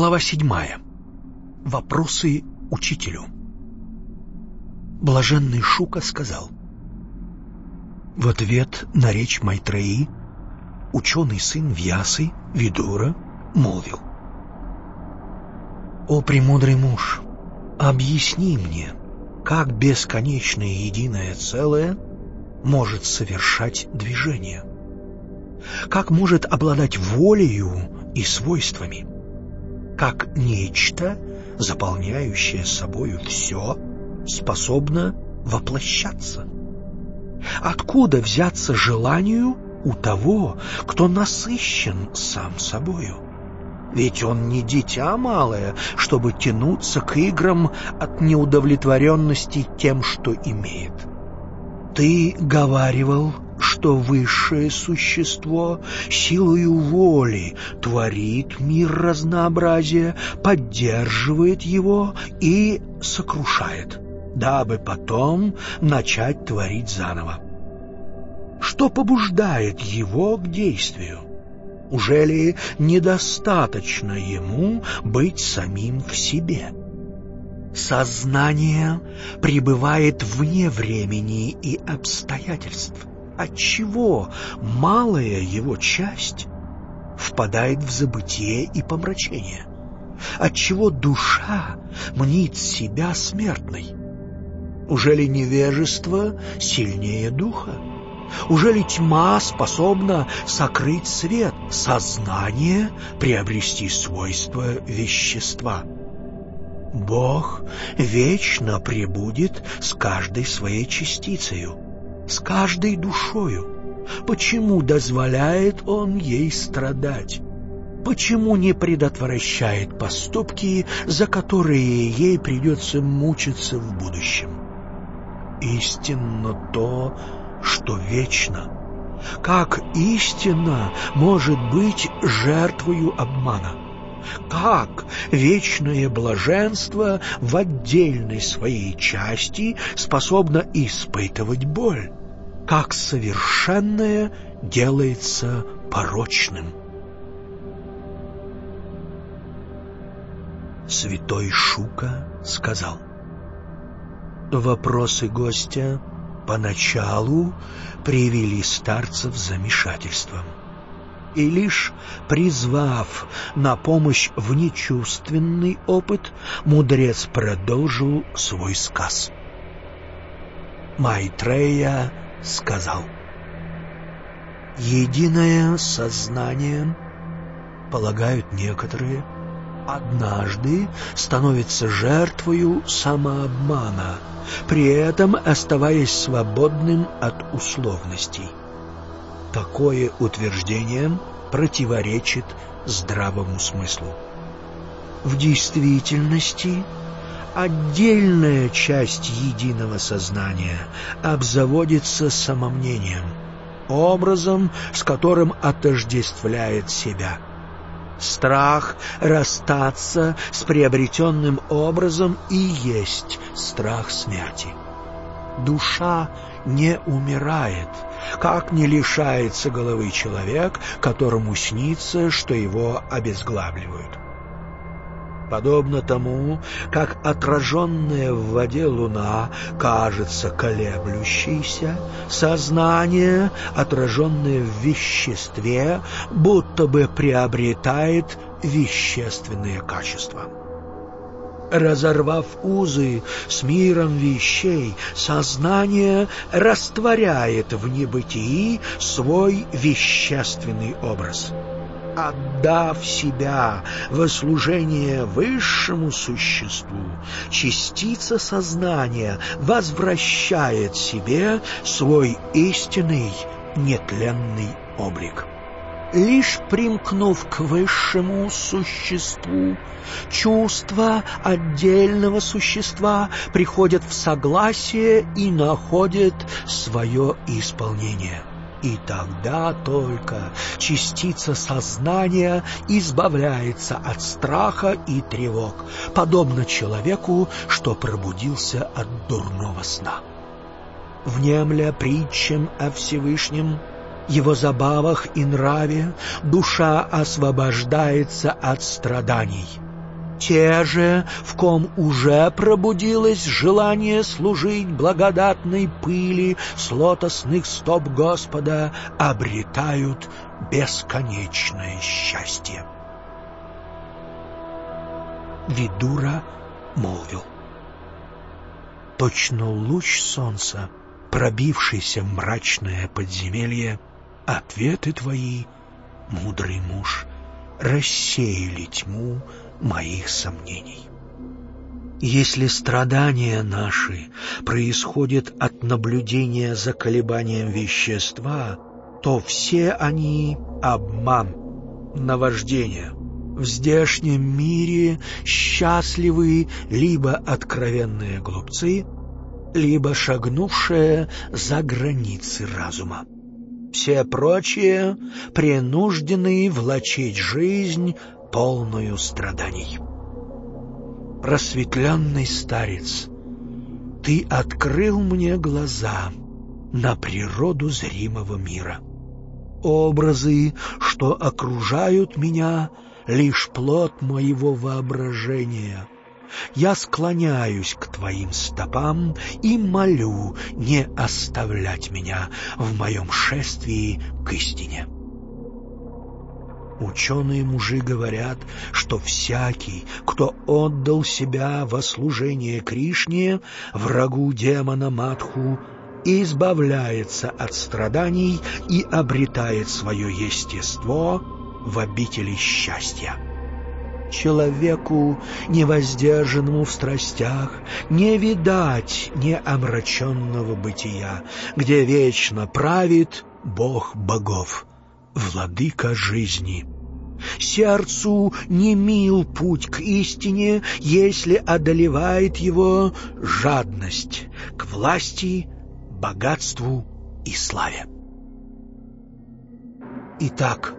Глава седьмая. Вопросы учителю. Блаженный Шука сказал. В ответ на речь Майтреи ученый сын Вьясы, Видура, молвил. «О, премудрый муж, объясни мне, как бесконечное единое целое может совершать движение? Как может обладать волею и свойствами?» Как нечто, заполняющее собою все, способно воплощаться. Откуда взяться желанию у того, кто насыщен сам собою? Ведь он не дитя малое, чтобы тянуться к играм от неудовлетворенности тем, что имеет. Ты говаривал, что высшее существо силою воли творит мир разнообразия, поддерживает его и сокрушает, дабы потом начать творить заново. Что побуждает его к действию? Уже ли недостаточно ему быть самим в себе? Сознание пребывает вне времени и обстоятельств отчего малая его часть впадает в забытие и помрачение, отчего душа мнит себя смертной. Уже ли невежество сильнее духа? Уже ли тьма способна сокрыть свет, сознание приобрести свойства вещества? Бог вечно пребудет с каждой своей частицею, с каждой душою. Почему дозволяет он ей страдать? Почему не предотвращает поступки, за которые ей придется мучиться в будущем? Истинно то, что вечно. Как истина может быть жертвою обмана? Как вечное блаженство в отдельной своей части способно испытывать боль? Как совершенное делается порочным. Святой Шука сказал, Вопросы гостя поначалу привели старцев в замешательство. И лишь призвав на помощь внечувственный опыт, мудрец продолжил свой сказ. Майтрея сказал. Единое сознание, полагают некоторые, однажды становится жертвою самообмана, при этом оставаясь свободным от условностей. Такое утверждение противоречит здравому смыслу. В действительности отдельная часть единого сознания обзаводится самомнением, образом, с которым отождествляет себя. Страх расстаться с приобретенным образом и есть страх смерти. Душа не умирает, как не лишается головы человек, которому снится, что его обезглавливают подобно тому, как отраженная в воде луна кажется колеблющейся, сознание, отраженное в веществе, будто бы приобретает вещественные качества. Разорвав узы с миром вещей, сознание растворяет в небытии свой вещественный образ — отдав себя во служение высшему существу, частица сознания возвращает себе свой истинный нетленный облик. Лишь примкнув к высшему существу, чувства отдельного существа приходят в согласие и находят свое исполнение. И тогда только частица сознания избавляется от страха и тревог, подобно человеку, что пробудился от дурного сна. Внемля притчам о Всевышнем, его забавах и нраве душа освобождается от страданий — те же, в ком уже пробудилось желание служить благодатной пыли с лотосных стоп Господа, обретают бесконечное счастье. Видура молвил. Точно луч солнца, пробившийся в мрачное подземелье, ответы твои, мудрый муж, рассеяли тьму моих сомнений. Если страдания наши происходят от наблюдения за колебанием вещества, то все они — обман, наваждение. В здешнем мире счастливы либо откровенные глупцы, либо шагнувшие за границы разума. Все прочие принуждены влачить жизнь полную страданий. Просветленный старец, ты открыл мне глаза на природу зримого мира. Образы, что окружают меня, лишь плод моего воображения. Я склоняюсь к твоим стопам и молю не оставлять меня в моем шествии к истине. Ученые мужи говорят, что всякий, кто отдал себя во служение Кришне, врагу демона Матху, избавляется от страданий и обретает свое естество в обители счастья. Человеку, невоздержанному в страстях, не видать неомраченного бытия, где вечно правит Бог богов владыка жизни. Сердцу не мил путь к истине, если одолевает его жадность к власти, богатству и славе. Итак,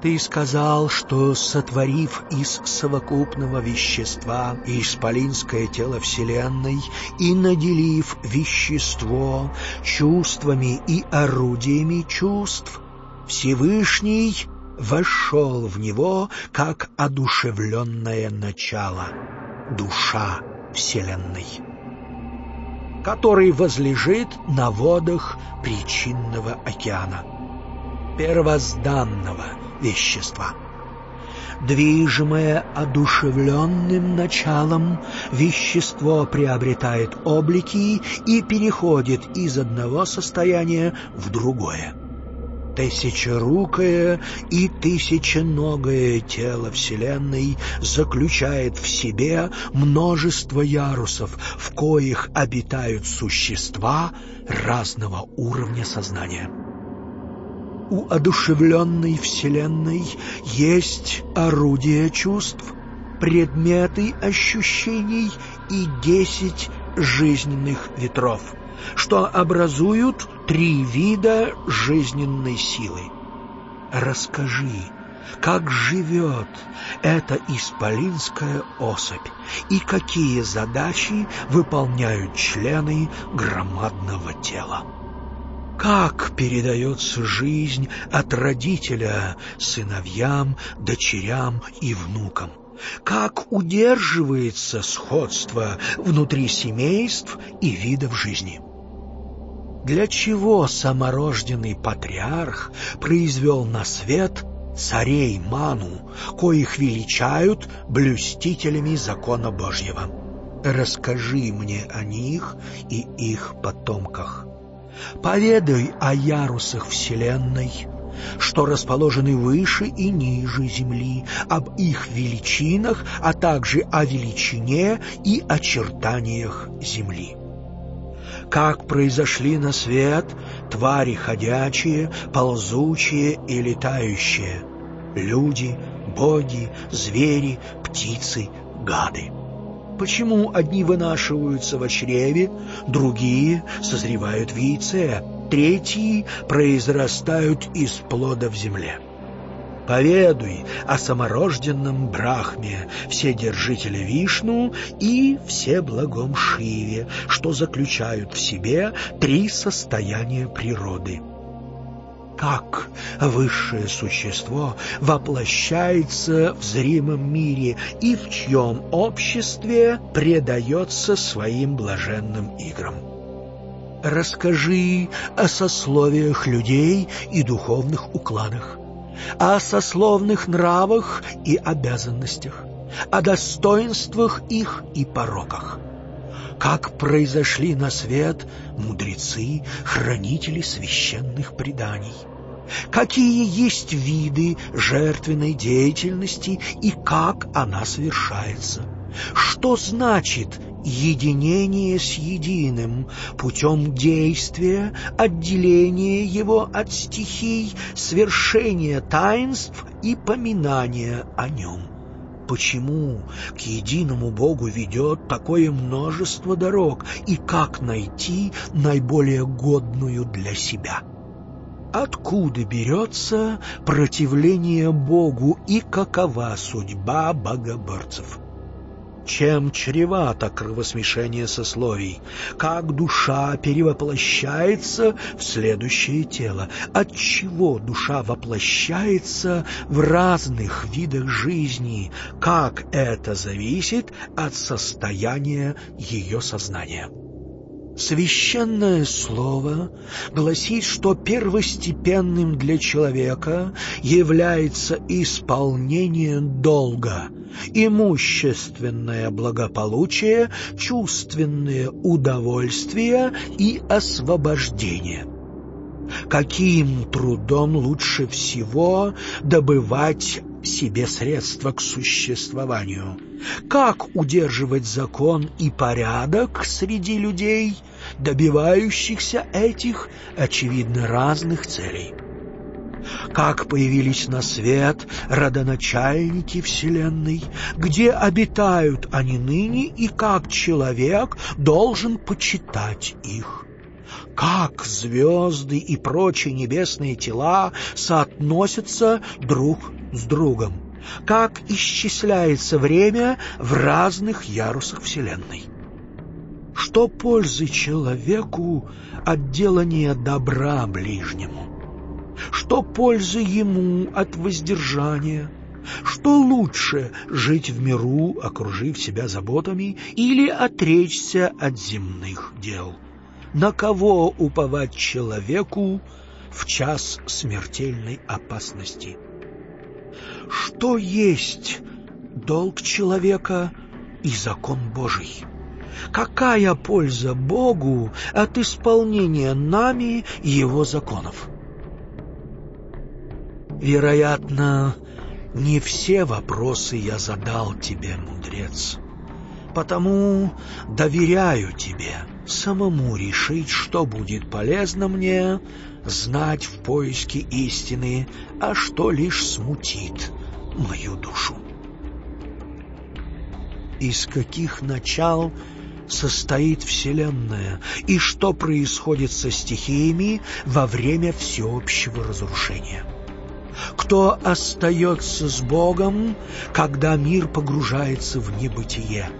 ты сказал, что, сотворив из совокупного вещества исполинское тело Вселенной и наделив вещество чувствами и орудиями чувств, Всевышний вошел в него как одушевленное начало, душа Вселенной, который возлежит на водах причинного океана, первозданного вещества. Движимое одушевленным началом, вещество приобретает облики и переходит из одного состояния в другое тысячерукое и тысяченогое тело Вселенной заключает в себе множество ярусов, в коих обитают существа разного уровня сознания. У одушевленной Вселенной есть орудие чувств, предметы ощущений и десять жизненных ветров — что образуют три вида жизненной силы. Расскажи, как живет эта исполинская особь и какие задачи выполняют члены громадного тела. Как передается жизнь от родителя сыновьям, дочерям и внукам? Как удерживается сходство внутри семейств и видов жизни? Для чего саморожденный патриарх произвел на свет царей Ману, коих величают блюстителями закона Божьего? Расскажи мне о них и их потомках. Поведай о ярусах Вселенной, что расположены выше и ниже Земли, об их величинах, а также о величине и очертаниях Земли как произошли на свет твари ходячие, ползучие и летающие, люди, боги, звери, птицы, гады. Почему одни вынашиваются в чреве, другие созревают в яйце, третьи произрастают из плода в земле? Поведуй о саморожденном Брахме, Вседержителе Вишну и Всеблагом Шиве, что заключают в себе три состояния природы. как высшее существо воплощается в зримом мире и в чьем обществе предается своим блаженным играм. Расскажи о сословиях людей и духовных укладах, о сословных нравах и обязанностях, о достоинствах их и пороках. Как произошли на свет мудрецы, хранители священных преданий. Какие есть виды жертвенной деятельности и как она совершается. Что значит единение с единым путем действия, отделения его от стихий, свершения таинств и поминания о нем. Почему к единому Богу ведет такое множество дорог и как найти наиболее годную для себя? Откуда берется противление Богу и какова судьба богоборцев? Чем чревато кровосмешение сословий, как душа перевоплощается в следующее тело, от чего душа воплощается в разных видах жизни, как это зависит от состояния ее сознания. Священное слово гласит, что первостепенным для человека является исполнение долга, имущественное благополучие, чувственные удовольствия и освобождение. Каким трудом лучше всего добывать себе средства к существованию? Как удерживать закон и порядок среди людей, добивающихся этих, очевидно, разных целей? Как появились на свет родоначальники Вселенной, где обитают они ныне и как человек должен почитать их? как звезды и прочие небесные тела соотносятся друг с другом, как исчисляется время в разных ярусах Вселенной. Что пользы человеку от делания добра ближнему? Что пользы ему от воздержания? Что лучше жить в миру, окружив себя заботами, или отречься от земных дел? На кого уповать человеку в час смертельной опасности? Что есть долг человека и закон Божий? Какая польза Богу от исполнения нами Его законов? Вероятно, не все вопросы я задал тебе, мудрец, потому доверяю тебе самому решить, что будет полезно мне знать в поиске истины, а что лишь смутит мою душу. Из каких начал состоит Вселенная и что происходит со стихиями во время всеобщего разрушения? Кто остается с Богом, когда мир погружается в небытие?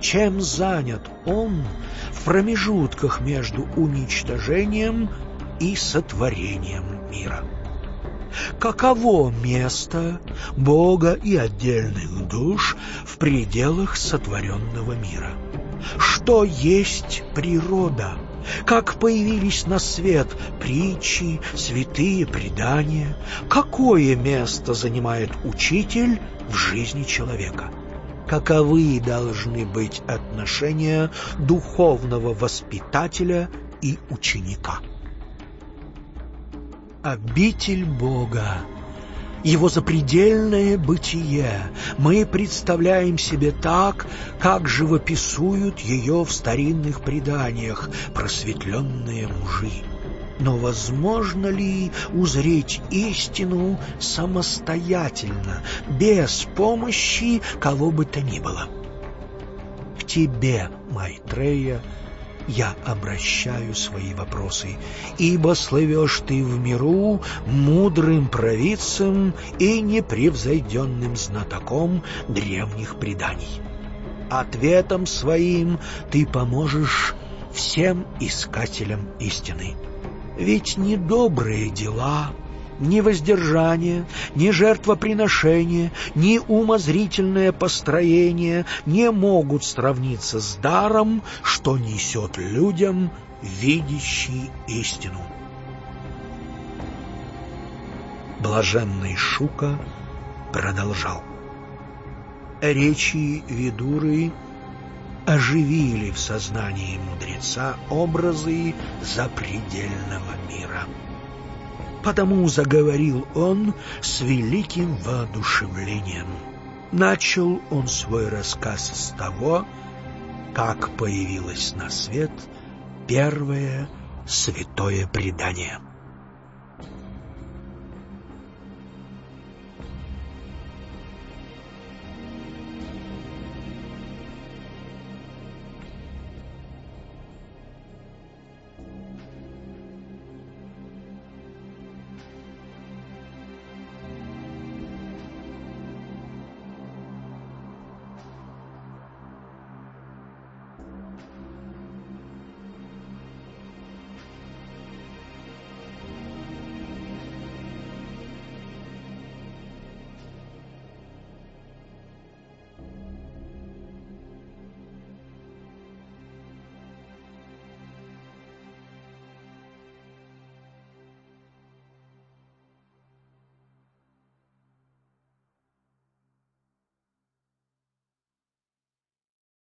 Чем занят он в промежутках между уничтожением и сотворением мира? Каково место Бога и отдельных душ в пределах сотворенного мира? Что есть природа? Как появились на свет притчи, святые предания? Какое место занимает учитель в жизни человека? Каковы должны быть отношения духовного воспитателя и ученика? обитель Бога, Его запредельное бытие мы представляем себе так, как живописуют ее в старинных преданиях просветленные мужи. Но возможно ли узреть истину самостоятельно, без помощи кого бы то ни было? К тебе, Майтрея, я обращаю свои вопросы, ибо слывешь ты в миру мудрым провидцем и непревзойденным знатоком древних преданий. Ответом своим ты поможешь всем искателям истины. Ведь ни добрые дела, ни воздержание, ни жертвоприношение, ни умозрительное построение не могут сравниться с даром, что несет людям видящий истину. Блаженный Шука продолжал. Речи Видуры оживили в сознании мудреца образы запредельного мира. Потому заговорил он с великим воодушевлением. Начал он свой рассказ с того, как появилось на свет первое святое предание.